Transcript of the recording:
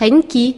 коньки